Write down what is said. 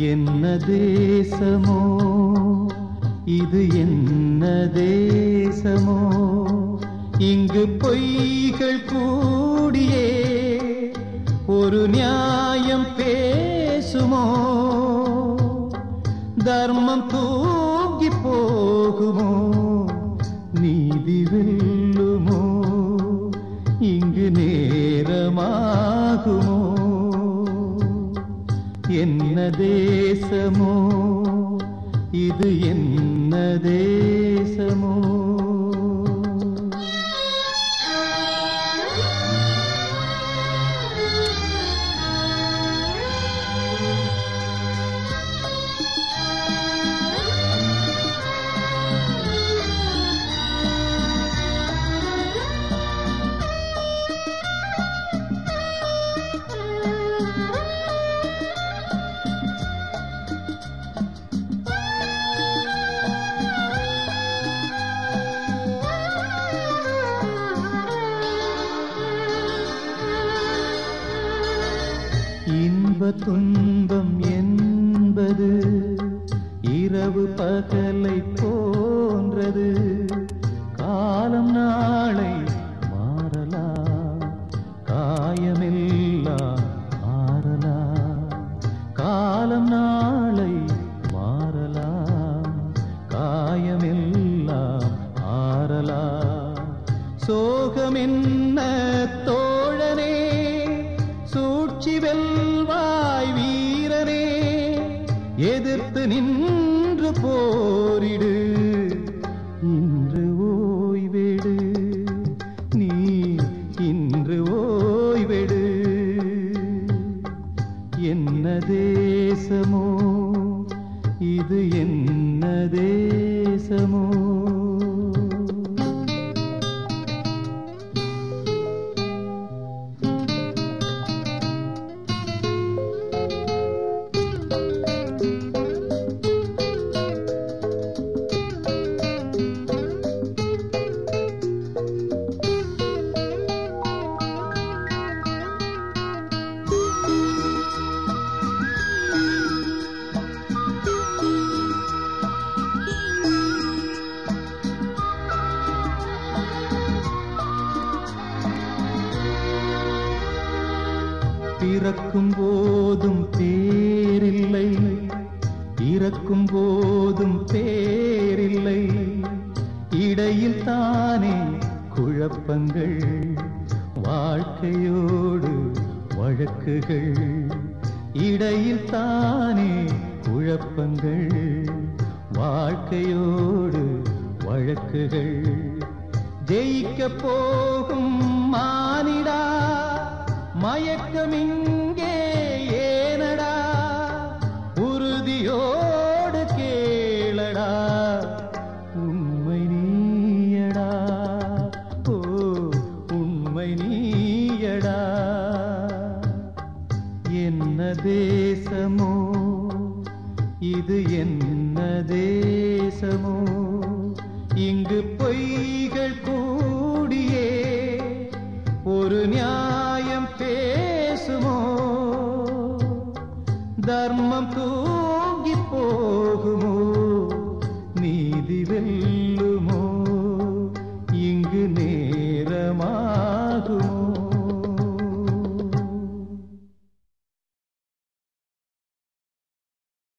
என்ன தேசமோ? இது என்ன தேசமோ? இங்கு பொய்கள் கூடியே ஒரு நியாயம் பேசுமோ? தர்மம் தூங்கி போகுமோ? நீதி வெல்லுமோ? இங்கு நேரமாகுமோ? என்னதே தேசமோ இது என்ன தேசமோ துன்பம் என்பது இரவு பகலை போன்றது. காலம் நாளை மாறலாம். காயமெல்லாம் மாறலாம். காலம் நாளை மாறலாம். காயமெல்லாம் ஆறலாம் சோகம் என்ன தோழனே சூழ்ச்சி வெல்ல எதிர்த்து நின்று போரிடு. இன்று ஓய்வெடு. நீ இன்று ஓய்வெடு. என்ன தேசமோ? இது என்ன தேசமோ? பிறக்கும் போதும் பேரில்லை இறக்கும் போதும் பேரில்லை இடையில் தானே குழப்பங்கள் வாழ்க்கையோடு வழக்குகள். இடையில் தானே குழப்பங்கள் வாழ்க்கையோடு வழக்குகள். ஜெயிக்க போகும் மா மயக்கம் இங்கே ஏனடா? உறுதியோடு கேளடா. உண்மை நீயடா. ஓ உண்மை நீயடா. என்ன தேசமோ? இது என்ன தேசமோ? இங்கு பொய்கள் கூ தர்மம் தூங்கி போகுமோ? நீதிவெல்லாம்